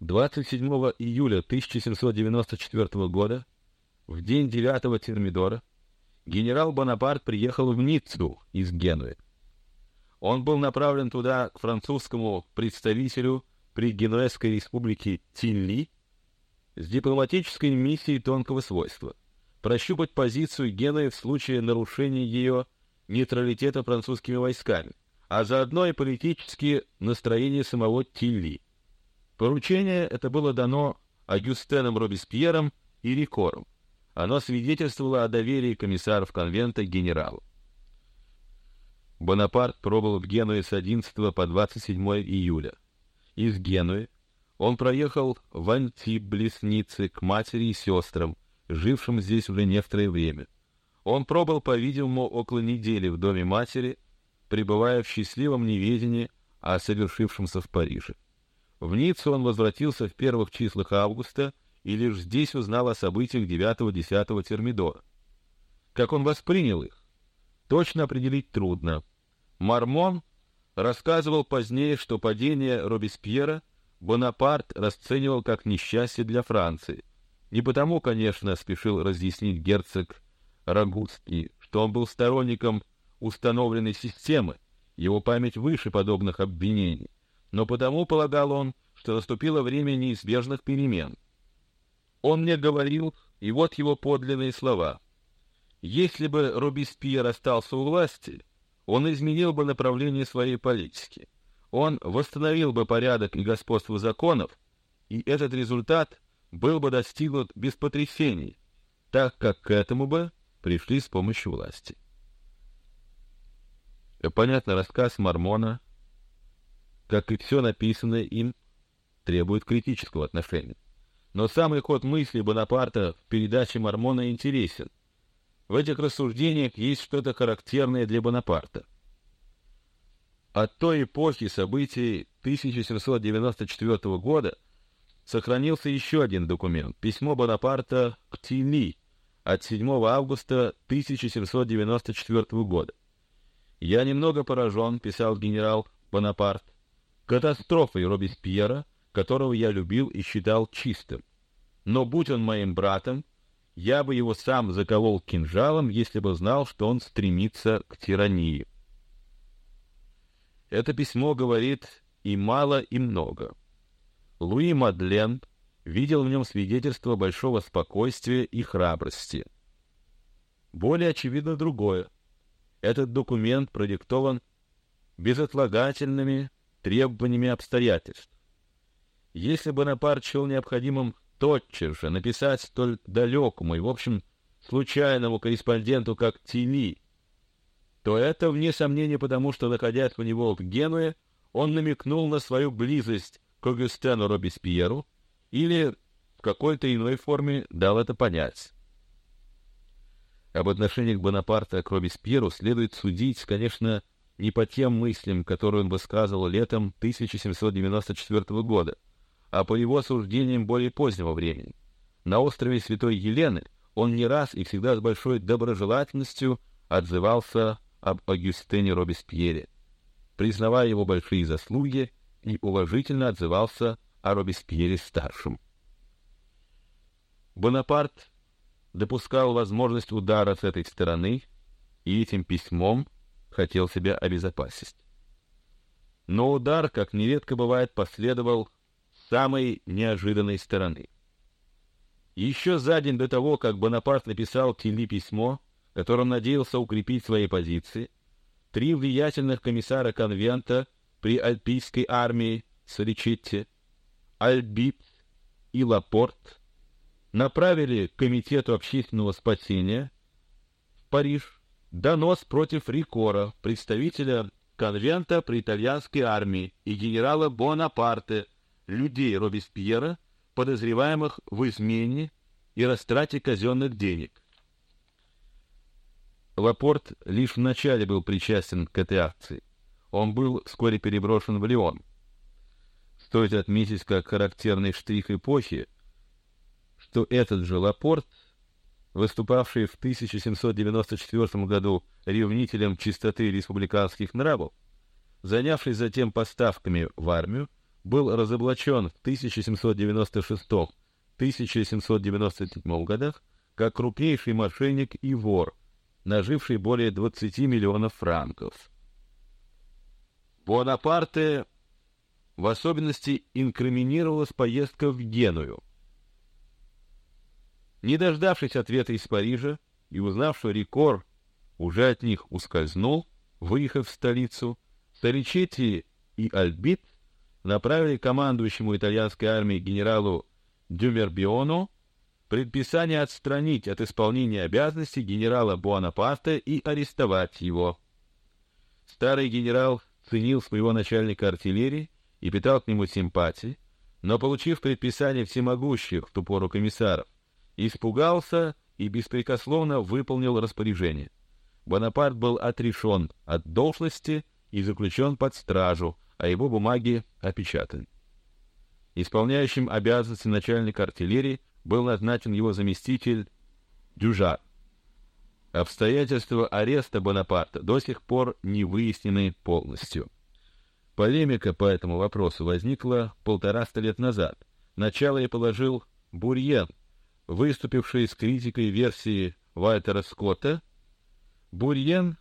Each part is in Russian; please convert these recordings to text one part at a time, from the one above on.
27 июля 1794 года, в день 9 Термидора, генерал Бонапарт приехал в Ниццу из Генуи. Он был направлен туда к французскому представителю при Генуэзской республике Тилли с дипломатической миссией тонкого свойства прощупать позицию Генуи в случае нарушения ее нейтралитета французскими войсками, а заодно и политические настроения самого Тилли. Поручение это было дано Агюстеном Робеспьером и Рикором. Оно свидетельствовало о доверии комиссаров конвента генералу. Бонапарт пробыл в Генуе с 11 по 27 июля. Из Генуи он проехал в Антиблесницы к матери и сестрам, жившим здесь уже некоторое время. Он пробыл, по-видимому, около недели в доме матери, пребывая в счастливом неведении о совершившемся в Париже. В Ниццу он возвратился в первых числах августа и лишь здесь узнал о событиях 9-10 Термидора. Как он воспринял их, точно определить трудно. Мармон рассказывал позднее, что падение Робеспьера Бонапарт расценивал как несчастье для Франции. Не потому, конечно, спешил разъяснить герцог Рагутский, что он был сторонником установленной системы, его память выше подобных обвинений, но потому полагал он, что наступило время неизбежных перемен. Он мне говорил, и вот его подлинные слова: если бы Робеспьер остался у власти, он изменил бы направление своей политики он восстановил бы порядок и господство законов, и этот результат был бы достигнут без потрясений, так как к этому бы пришли с помощью власти. Понятно, рассказ Мормона, как и все написанное им, требует критического отношения. Но самый ход мысли Бонапарта в передаче Мормона интересен. В этих рассуждениях есть что-то характерное для Бонапарта. От той эпохи событий 1794 года сохранился еще один документ: письмо Бонапарта к Тилли от 7 августа 1794 года. Я немного поражен, писал генерал Бонапарт, катастрофой Робеспьера, которого я любил и считал чистым. Но будь он моим братом, я бы его сам заколол кинжалом, если бы знал, что он стремится к тирании. Это письмо говорит и мало, и много. Луи Мадлен видел в нем свидетельство большого спокойствия и храбрости. Более очевидно другое. Этот документ продиктован безотлагательными требованиями обстоятельств. Если бы Бонапарт счел необходимым тотчас же написать столь далекому и, в общем, случайному корреспонденту, как Тили, то это вне сомнения потому, что находясь у него в Генуе, он намекнул на свою близость к Огюстену Робеспьеру или в какой-то иной форме дал это понять. Об отношениях Бонапарта к Робеспьеру следует судить, конечно, не по тем мыслям, которые он высказывал летом 1794 года, а по его суждениям более позднего времени. На острове Святой Елены он не раз и всегда с большой доброжелательностью отзывался об Агюстене Робеспьере, признавая его большие заслуги и уважительно отзывался о Робеспьере старшем. Бонапарт допускал возможность удара с этой стороны и этим письмом хотел себя обезопасить. Но удар, как нередко бывает, последовал с самой неожиданной стороны. Еще за день до того, как Бонапарт написал Тилли письмо, которым надеялся укрепить свои позиции, три влиятельных комиссара конвента при альпийской армии Соличетте, Альбит и Лапорт направили комитету общественного спасения в Париж донос против Рикора, представителя конвента при итальянской армии и генерала Бонапарте, людей Робеспьера, подозреваемых в измене и растрате казенных денег. Лапорт лишь вначале был причастен к этой акции. Он был вскоре переброшен в Лион. Стоит отметить как характерный штрих эпохи, что этот же Лапорт, выступавший в 1794 году ревнителем чистоты республиканских нравов, занявшись затем поставками в армию, был разоблачен в 1796-1797 годах как крупнейший мошенник и вор, наживший более 20 миллионов франков. Буанапарте в особенности инкриминировалась поездка в Геную. Не дождавшись ответа из Парижа и узнав, что Рикор уже от них ускользнул, выехав в столицу, Саричетти и Альбит направили командующему итальянской армией генералу Дюмербиону предписание отстранить от исполнения обязанностей генерала Буанапарта и арестовать его. Старый генерал ценил своего начальника артиллерии и питал к нему симпатии, но, получив предписание всемогущих в ту пору комиссаров, испугался и беспрекословно выполнил распоряжение. Бонапарт был отрешен от должности и заключен под стражу, а его бумаги опечатаны. Исполняющим обязанности начальника артиллерии был назначен его заместитель Дюжа. Обстоятельства ареста Бонапарта до сих пор не выяснены полностью. Полемика по этому вопросу возникла полтораста лет назад. Начало ей положил Бурьен, выступивший с критикой версии Вальтера Скотта. Бурьен,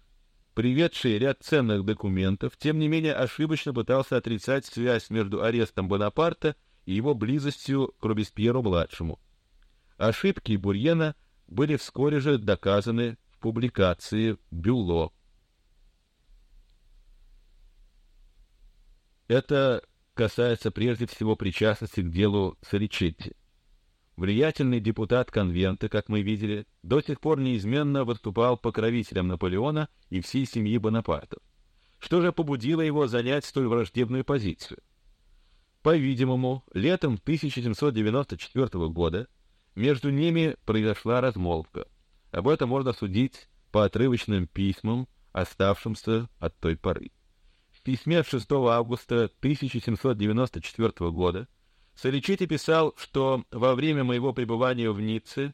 приведший ряд ценных документов, тем не менее ошибочно пытался отрицать связь между арестом Бонапарта и его близостью к Робеспьеру-младшему. Ошибки Бурьена были вскоре же доказаны в публикации Бюло. Это касается прежде всего причастности к делу Саричетти. Влиятельный депутат конвента, как мы видели, до сих пор неизменно выступал покровителем Наполеона и всей семьи Бонапартов. Что же побудило его занять столь враждебную позицию? По-видимому, летом 1794 года между ними произошла размолвка. Об этом можно судить по отрывочным письмам, оставшимся от той поры. В письме от 6 августа 1794 года Соличити писал, что во время моего пребывания в Ницце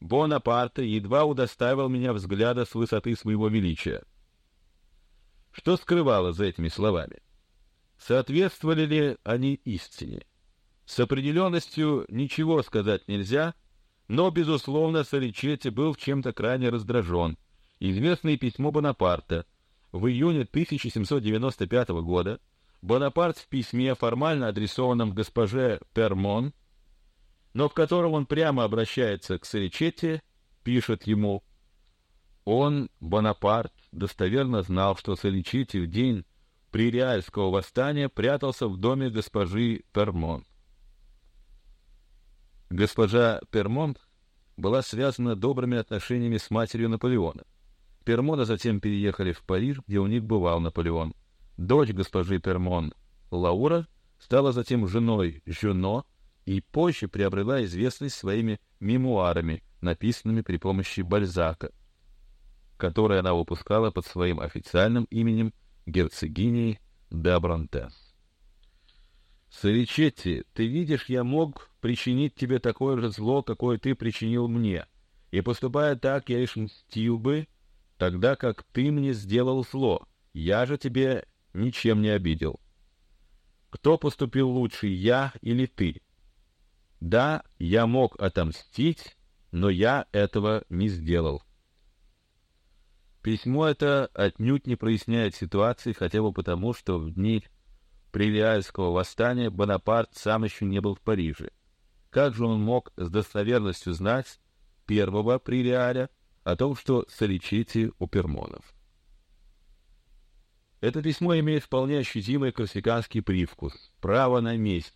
Бонапарте едва удостаивал меня взгляда с высоты своего величия. Что скрывало за этими словами? Соответствовали ли они истине? С определенностью ничего сказать нельзя, но, безусловно, Соличетти был чем-то крайне раздражен. Известное письмо Бонапарта в июне 1795 года Бонапарт в письме, формально адресованном госпоже Пермон, но в котором он прямо обращается к Соличетти, пишет ему «Он, Бонапарт, достоверно знал, что Соличетти в день Приреальского восстания прятался в доме госпожи Пермон. Госпожа Пермонт была связана добрыми отношениями с матерью Наполеона. Пермона затем переехали в Париж, где у них бывал Наполеон. Дочь госпожи Пермон, Лаура, стала затем женой Жюно и позже приобрела известность своими мемуарами, написанными при помощи Бальзака, которые она выпускала под своим официальным именем герцогиней де Бронтес. Саричетти, ты видишь, я мог причинить тебе такое же зло, какое ты причинил мне, и поступая так, я лишь мстил бы, тогда как ты мне сделал зло. Я же тебе ничем не обидел. Кто поступил лучше, я или ты? Да, я мог отомстить, но я этого не сделал. Письмо это отнюдь не проясняет ситуации, хотя бы потому, что в дни Прилиальского восстания Бонапарт сам еще не был в Париже. Как же он мог с достоверностью знать первого Прилиаля о том, что Соличити у Пермонов? Это письмо имеет вполне ощутимый корсиканский привкус — право на месть.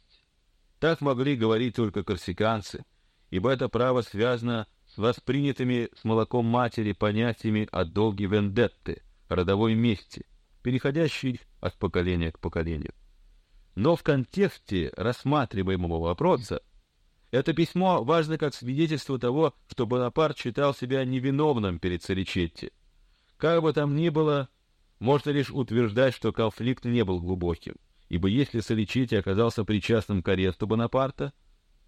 Так могли говорить только корсиканцы, ибо это право связано с воспринятыми с молоком матери понятиями о долге вендетты, родовой мести, переходящей от поколения к поколению. Но в контексте рассматриваемого вопроса это письмо важно как свидетельство того, что Бонапарт считал себя невиновным перед Саричетти. Как бы там ни было, можно лишь утверждать, что конфликт не был глубоким, ибо если Саричетти оказался причастным к аресту Бонапарта,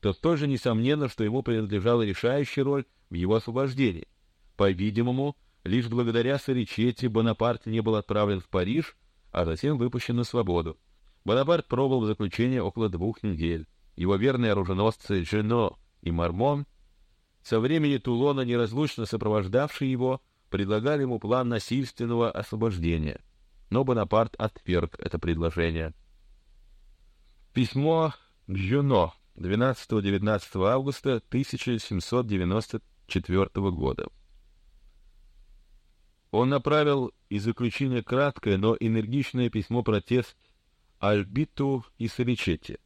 то столь же несомненно, что ему принадлежала решающая роль в его освобождении. По-видимому, лишь благодаря Саричетти Бонапарт не был отправлен в Париж, а затем выпущен на свободу. Бонапарт пробыл в заключении около двух недель. Его верные оруженосцы Жено и Мармон, со времени Тулона неразлучно сопровождавшие его, предлагали ему план насильственного освобождения. Но Бонапарт отверг это предложение. Письмо Жено 12-19 августа 1794 года. Он направил из заключения краткое, но энергичное письмо-протест Альбиту и Савичете.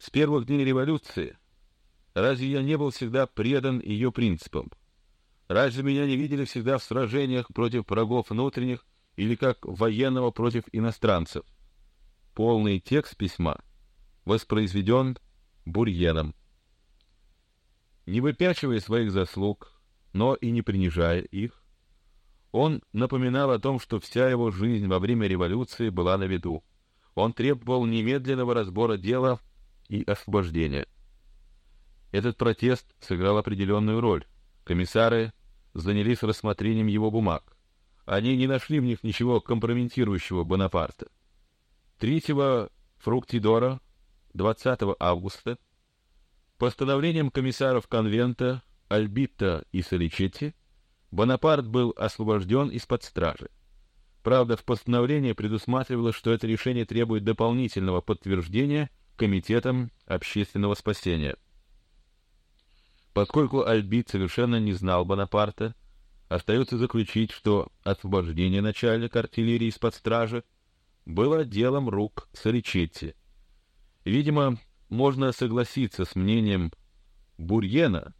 С первых дней революции разве я не был всегда предан ее принципам? Разве меня не видели всегда в сражениях против врагов внутренних или как военного против иностранцев? Полный текст письма воспроизведен Бурьеном. Не выпячивая своих заслуг, но и не принижая их, он напоминал о том, что вся его жизнь во время революции была на виду. Он требовал немедленного разбора дела и освобождения. Этот протест сыграл определенную роль. Комиссары занялись рассмотрением его бумаг. Они не нашли в них ничего компрометирующего Бонапарта. 3 фруктидора 20 августа постановлением комиссаров конвента Альбита и Соличетти Бонапарт был освобожден из-под стражи. Правда, в постановлении предусматривалось, что это решение требует дополнительного подтверждения комитетом общественного спасения. Поскольку Альбит совершенно не знал Бонапарта, остается заключить, что освобождение начальника артиллерии из-под стражи было делом рук Саричетти. Видимо, можно согласиться с мнением Бурьена,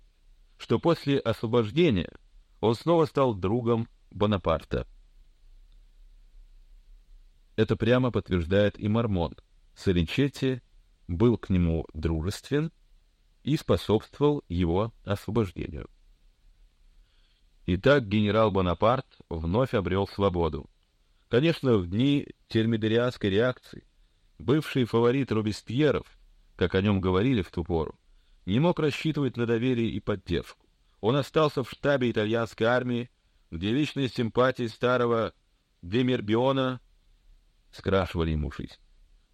что после освобождения он снова стал другом Бонапарта. Это прямо подтверждает и Мармон. Саричетти был к нему дружествен и способствовал его освобождению. Итак, генерал Бонапарт вновь обрел свободу. Конечно, в дни термидорианской реакции бывший фаворит Робеспьеров, как о нем говорили в ту пору, не мог рассчитывать на доверие и поддержку. Он остался в штабе итальянской армии, где личные симпатии старого Демербиона скрашивали ему жизнь.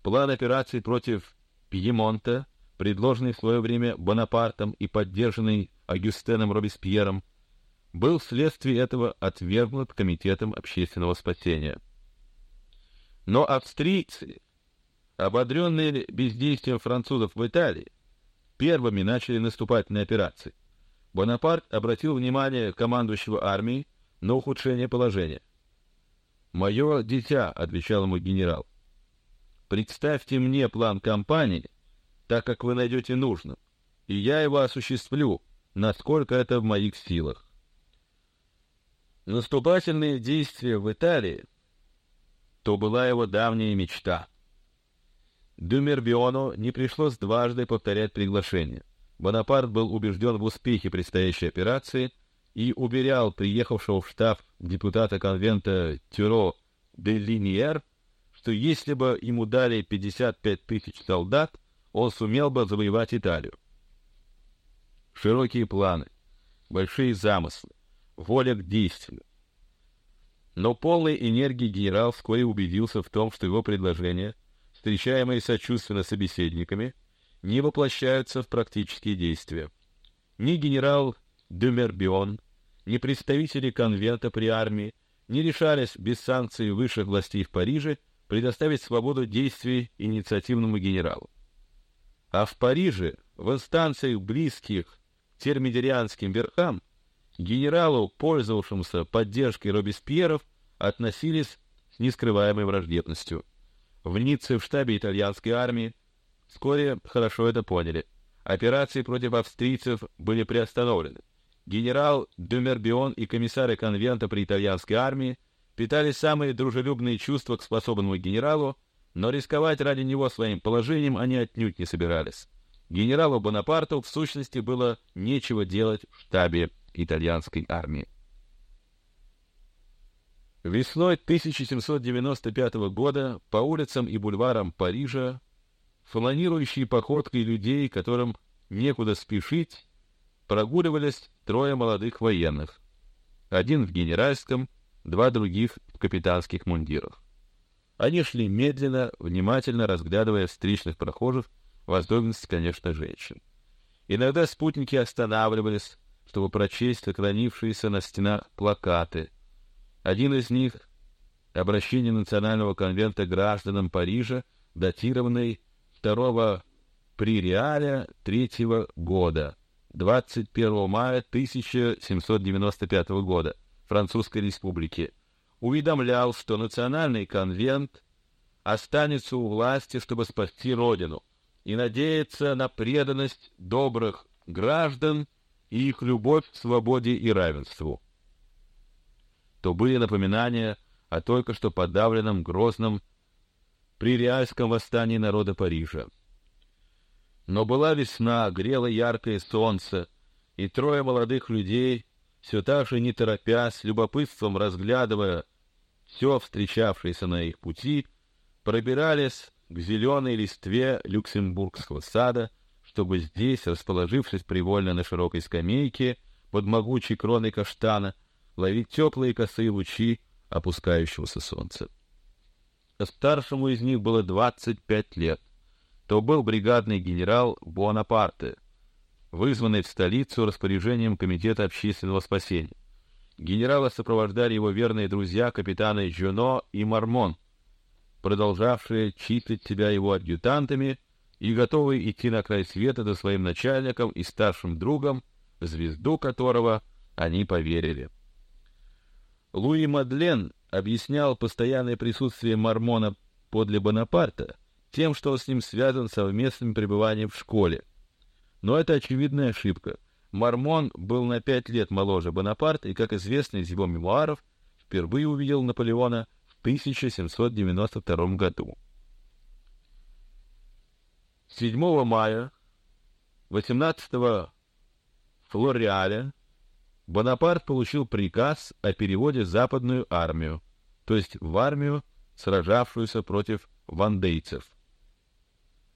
План операции против Пьемонта, предложенный в свое время Бонапартом и поддержанный Агюстеном Робеспьером, был вследствие этого отвергнут комитетом общественного спасения. Но австрийцы, ободренные бездействием французов в Италии, первыми начали наступательные операции. Бонапарт обратил внимание командующего армией на ухудшение положения. «Мое дитя», — отвечал ему генерал, — «представьте мне план кампании, так как вы найдете нужным, и я его осуществлю, насколько это в моих силах». Наступательные действия в Италии — то была его давняя мечта. Дюмербиону не пришлось дважды повторять приглашение. Бонапарт был убежден в успехе предстоящей операции и уверял приехавшего в штаб депутата конвента Тюро де Линьер, что если бы ему дали 55 тысяч солдат, он сумел бы завоевать Италию. Широкие планы, большие замыслы, воля к действию. Но полной энергии генерал вскоре убедился в том, что его предложения, встречаемые сочувственно собеседниками, не воплощаются в практические действия. Ни генерал Дюмербион, ни представители конвента при армии не решались без санкций высших властей в Париже предоставить свободу действий инициативному генералу. А в Париже, в инстанциях близких термидорианским верхам, генералу, пользовавшемуся поддержкой Робеспьеров, относились с нескрываемой враждебностью. В Ницце в штабе итальянской армии Вскоре хорошо это поняли. Операции против австрийцев были приостановлены. Генерал Дюмербион и комиссары конвента при итальянской армии питали самые дружелюбные чувства к способному генералу, но рисковать ради него своим положением они отнюдь не собирались. Генералу Бонапарту в сущности было нечего делать в штабе итальянской армии. Весной 1795 года по улицам и бульварам Парижа фланирующей походкой людей, которым некуда спешить, прогуливались трое молодых военных. Один в генеральском, два других в капитанских мундирах. Они шли медленно, внимательно разглядывая встречных прохожих, в особенности, конечно, женщин. Иногда спутники останавливались, чтобы прочесть сохранившиеся на стенах плакаты. Один из них — обращение Национального конвента гражданам Парижа, датированный 2 Приреаля третьего года, 21 мая 1795 года, Французской Республики, уведомлял, что Национальный конвент останется у власти, чтобы спасти Родину, и надеется на преданность добрых граждан и их любовь к свободе и равенству. То были напоминания о только что подавленном грозном приреальском восстании народа Парижа. Но была весна, грело яркое солнце, и трое молодых людей, все так же не торопясь, любопытством разглядывая все встречавшееся на их пути, пробирались к зеленой листве Люксембургского сада, чтобы здесь, расположившись привольно на широкой скамейке под могучей кроной каштана, ловить теплые косые лучи опускающегося солнца. Старшему из них было двадцать пять лет. То был бригадный генерал Буанапарте, вызванный в столицу распоряжением Комитета общественного спасения. Генерала сопровождали его верные друзья капитаны Жюно и Мармон, продолжавшие числить себя его адъютантами и готовые идти на край света за своим начальником и старшим другом, звезду которого они поверили. Луи Мадлен объяснял постоянное присутствие Мармона подле Бонапарта тем, что он с ним связан совместным пребыванием в школе. Но это очевидная ошибка. Мармон был на пять лет моложе Бонапарта и, как известно из его мемуаров, впервые увидел Наполеона 1792 году. 7 мая 18 Флориаля Бонапарт получил приказ о переводе в Западную армию, то есть в армию, сражавшуюся против вандейцев.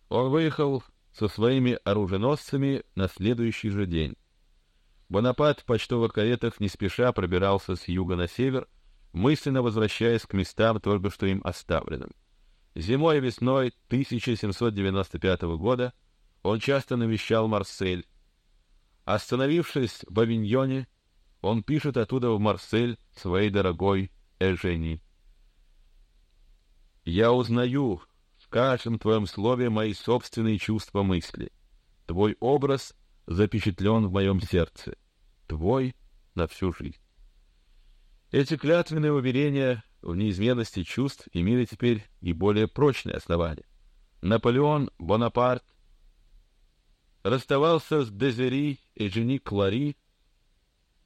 Он выехал со своими оруженосцами на следующий же день. Бонапарт в почтовых каретах не спеша пробирался с юга на север, мысленно возвращаясь к местам, только что им оставленным. Зимой и весной 1795 года он часто навещал Марсель. Остановившись в Авиньоне, он пишет оттуда в Марсель своей дорогой Эжени. «Я узнаю каждом твоем слове мои собственные чувства мысли. Твой образ запечатлен в моем сердце. Твой на всю жизнь». Эти клятвенные уверения в неизменности чувств имели теперь и более прочные основания. Наполеон Бонапарт расставался с Дезери и Жени Клари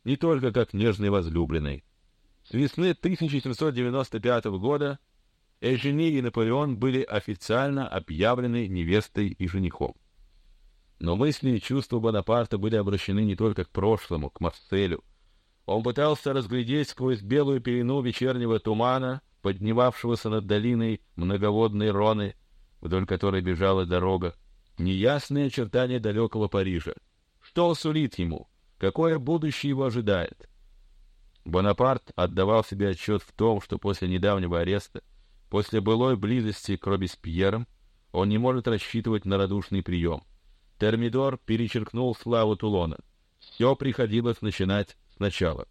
не только как нежный возлюбленный. С весны 1795 года Эжени и Наполеон были официально объявлены невестой и женихом. Но мысли и чувства Бонапарта были обращены не только к прошлому, к Марселю, он пытался разглядеть сквозь белую пелену вечернего тумана, поднимавшегося над долиной многоводной Роны, вдоль которой бежала дорога, неясные очертания далекого Парижа. Что сулит ему? Какое будущее его ожидает? Бонапарт отдавал себе отчет в том, что после недавнего ареста, после былой близости к Робеспьерам, он не может рассчитывать на радушный прием. Термидор перечеркнул славу Тулона. Все приходилось начинать сначала.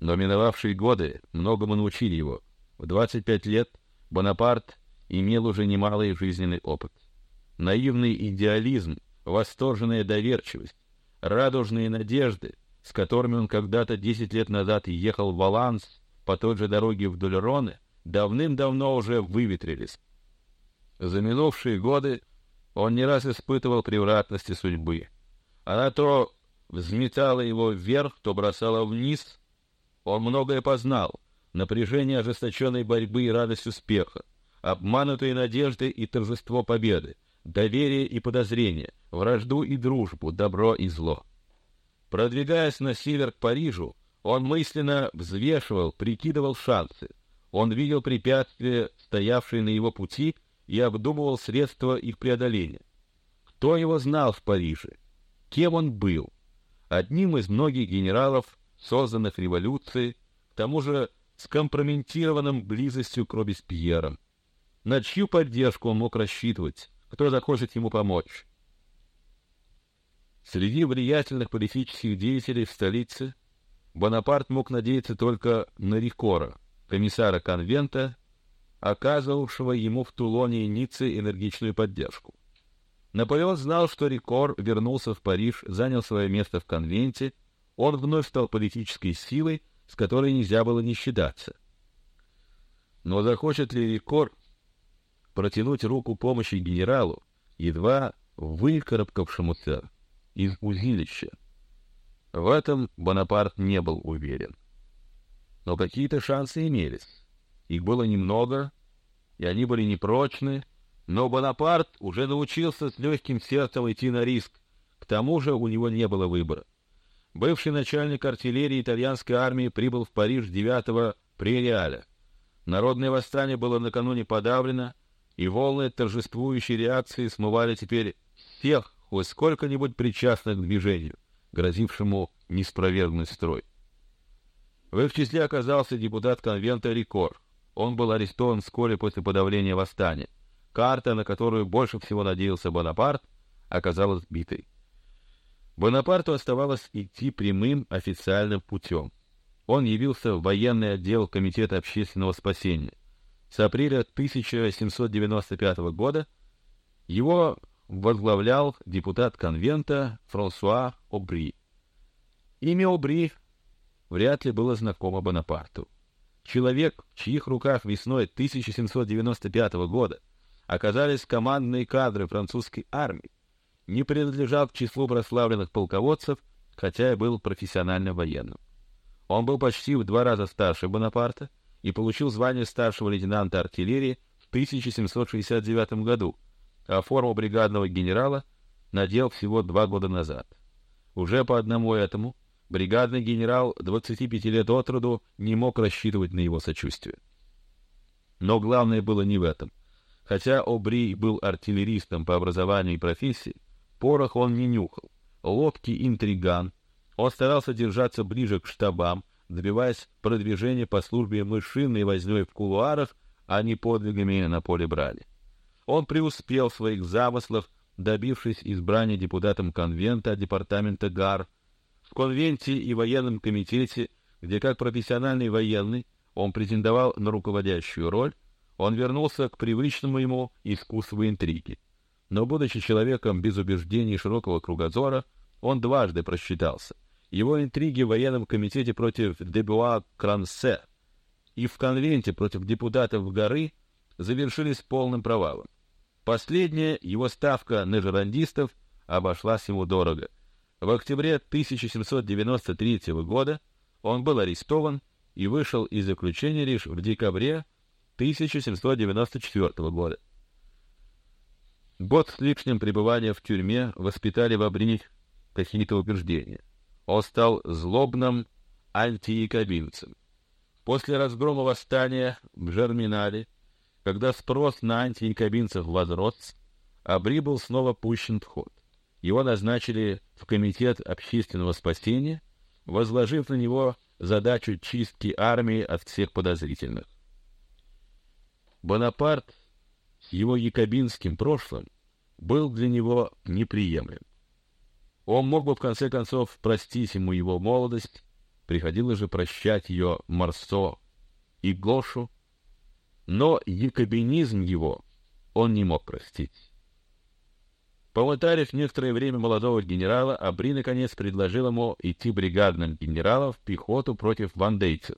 Но миновавшие годы многому научили его. В 25 лет Бонапарт имел уже немалый жизненный опыт. Наивный идеализм, восторженная доверчивость, радужные надежды, с которыми он когда-то 10 лет назад ехал в Валанс по той же дороге вдоль Роны, давным-давно уже выветрились. За минувшие годы он не раз испытывал превратности судьбы. Она то взметала его вверх, то бросала вниз. Он многое познал: напряжение ожесточенной борьбы и радость успеха, обманутые надежды и торжество победы, доверие и подозрение, вражду и дружбу, добро и зло. Продвигаясь на север к Парижу, он мысленно взвешивал, прикидывал шансы. Он видел препятствия, стоявшие на его пути, и обдумывал средства их преодоления. Кто его знал в Париже? Кем он был? одним из многих генералов, созданных революцией, к тому же скомпрометированным близостью к Робеспьером. На чью поддержку он мог рассчитывать? Кто захочет ему помочь? Среди влиятельных политических деятелей в столице Бонапарт мог надеяться только на Рикора, комиссара конвента, оказывавшего ему в Тулоне и Ницце энергичную поддержку. Наполеон знал, что Рикор вернулся в Париж, занял свое место в конвенте, он вновь стал политической силой, с которой нельзя было не считаться. Но захочет ли Рикор протянуть руку помощи генералу, едва выкарабкавшемуся из узилища? В этом Бонапарт не был уверен. Но какие-то шансы имелись. Их было немного, и они были непрочны, но Бонапарт уже научился с легким сердцем идти на риск. К тому же у него не было выбора. Бывший начальник артиллерии итальянской армии прибыл в Париж 9 прериаля. Народное восстание было накануне подавлено, и волны торжествующей реакции смывали теперь всех, хоть сколько-нибудь причастных к движению, грозившему не строй. В их числе оказался депутат конвента Рикор. Он был арестован вскоре после подавления восстания. Карта, на которую больше всего надеялся Бонапарт, оказалась сбитой. Бонапарту оставалось идти прямым официальным путем. Он явился в военный отдел Комитета общественного спасения. С апреля 1795 года его возглавлял депутат конвента Франсуа Обри. Имя Обри вряд ли было знакомо Бонапарту. Человек, в чьих руках весной 1795 года оказались командные кадры французской армии, не принадлежал к числу прославленных полководцев, хотя и был профессионально военным. Он был почти в два раза старше Бонапарта и получил звание старшего лейтенанта артиллерии в 1769 году, а форму бригадного генерала надел всего два года назад. Уже по одному этому бригадный генерал 25 лет от роду не мог рассчитывать на его сочувствие. Но главное было не в этом — Хотя Обри был артиллеристом по образованию и профессии, порох он не нюхал. Ловкий интриган, он старался держаться ближе к штабам, добиваясь продвижения по службе мышиной вознёй в кулуарах, а не подвигами на поле брали. Он преуспел в своих замыслах, добившись избрания депутатом конвента департамента ГАР. В конвенте и военном комитете, где как профессиональный военный он претендовал на руководящую роль, он вернулся к привычному ему искусству интриги. Но будучи человеком без убеждений широкого кругозора, он дважды просчитался. Его интриги в военном комитете против Дебуа Крансе и в конвенте против депутатов горы завершились полным провалом. Последняя его ставка на жерандистов обошлась ему дорого. В октябре 1793 года он был арестован и вышел из заключения лишь в декабре 1794 года. Год с лишним пребывания в тюрьме воспитали в Абрине какие-то убеждения. Он стал злобным антиякобинцем. После разгрома восстания в Жерминале, когда спрос на антиякобинцев возрос, Абри был снова пущен в ход. Его назначили в комитет общественного спасения, возложив на него задачу чистки армии от всех подозрительных. Бонапарт с его якобинским прошлым был для него неприемлем. Он мог бы в конце концов простить ему его молодость, приходилось же прощать ее Марсо и Гошу, но якобинизм его он не мог простить. Помытарив некоторое время молодого генерала, Абри наконец предложил ему идти бригадным генералом в пехоту против вандейцев.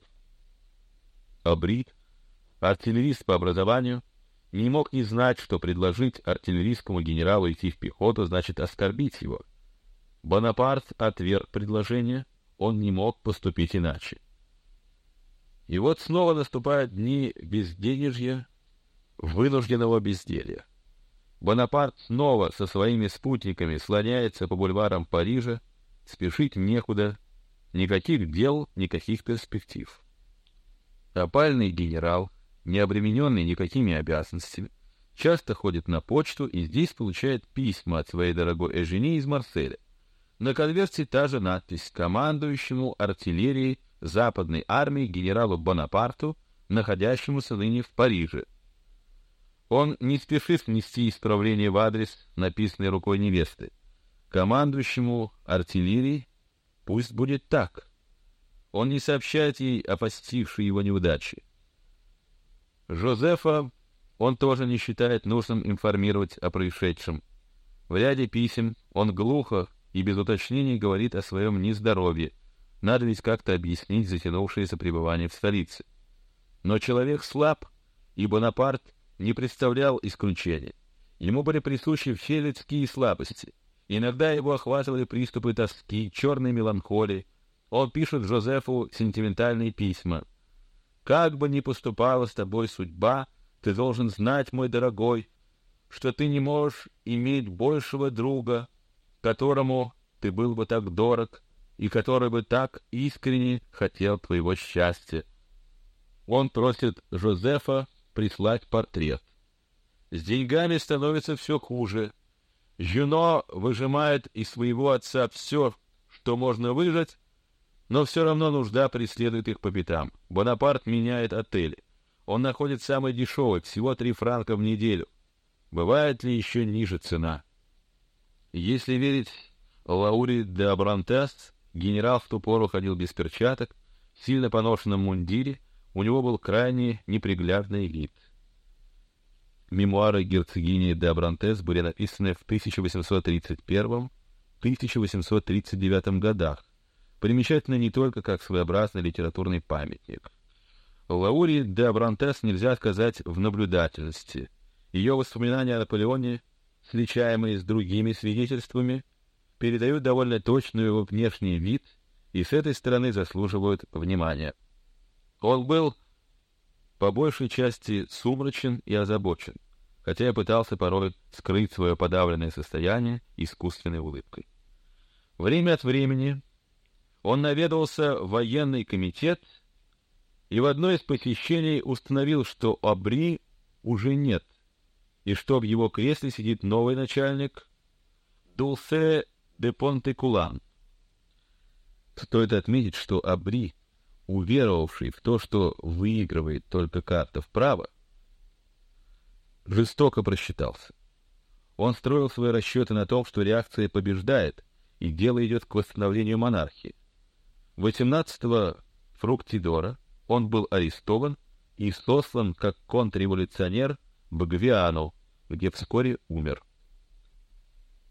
Абри Артиллерист по образованию не мог не знать, что предложить артиллерийскому генералу идти в пехоту значит оскорбить его. Бонапарт отверг предложение, он не мог поступить иначе. И вот снова наступают дни безденежья, вынужденного безделья. Бонапарт снова со своими спутниками слоняется по бульварам Парижа, спешить некуда, никаких дел, никаких перспектив. Опальный генерал не обремененный никакими обязанностями, часто ходит на почту и здесь получает письма от своей дорогой Эжени из Марселя. На конверте та же надпись «Командующему артиллерией Западной армии генералу Бонапарту, находящемуся ныне в Париже. Он не спешит внести исправление в адрес, написанный рукой невесты. Командующему артиллерии пусть будет так. Он не сообщает ей о постигшей его неудаче. Жозефа он тоже не считает нужным информировать о происшедшем. В ряде писем он глухо и без уточнений говорит о своем нездоровье. Надо ведь как-то объяснить затянувшееся пребывание в столице. Но человек слаб, и Бонапарт не представлял исключения. Ему были присущи все людские слабости. Иногда его охватывали приступы тоски, черной меланхолии. Он пишет Жозефу сентиментальные письма. «Как бы ни поступала с тобой судьба, ты должен знать, мой дорогой, что ты не можешь иметь большего друга, которому ты был бы так дорог и который бы так искренне хотел твоего счастья. Он просит Жозефа прислать портрет. С деньгами становится все хуже. Жюно выжимает из своего отца все, что можно выжать, но все равно нужда преследует их по пятам. Бонапарт меняет отели. Он находит самый дешевый, всего три франка в неделю. Бывает ли еще ниже цена? Если верить Лаури де Абрантес, генерал в ту пору ходил без перчаток, в сильно поношенном мундире, у него был крайне неприглядный вид. Мемуары герцогини де Абрантес были написаны в 1831-1839 годах, примечательны не только как своеобразный литературный памятник. Лаури де Абрантес нельзя сказать в наблюдательности. Ее воспоминания о Наполеоне, сличаемые с другими свидетельствами, передают довольно точный его внешний вид и с этой стороны заслуживают внимания. Он был по большей части сумрачен и озабочен, хотя и пытался порой скрыть свое подавленное состояние искусственной улыбкой. Время от времени он наведался в военный комитет и в одно из посещений установил, что Абри уже нет, и что в его кресле сидит новый начальник Дулсе де Понте-Кулан. Стоит отметить, что Абри, уверовавший в то, что выигрывает только карта вправо, жестоко просчитался. Он строил свои расчеты на том, что реакция побеждает, и дело идет к восстановлению монархии. 18-го Фруктидора он был арестован и сослан как контрреволюционер в Гвиану, где вскоре умер.